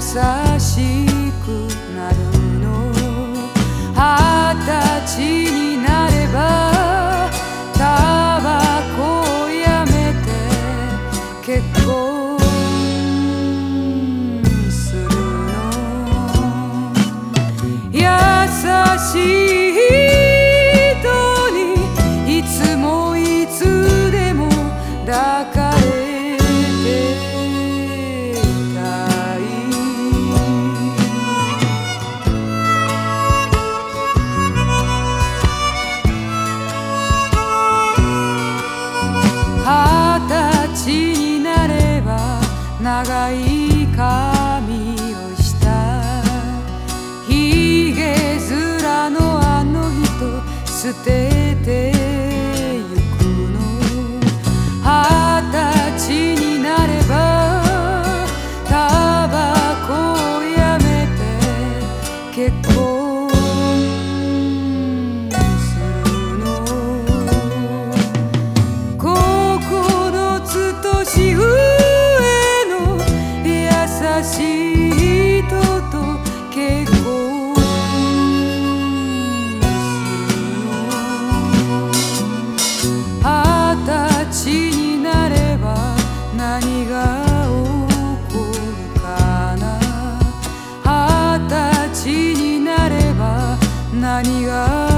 しくなる長い髪をした。ひげ面のあの人捨てて何が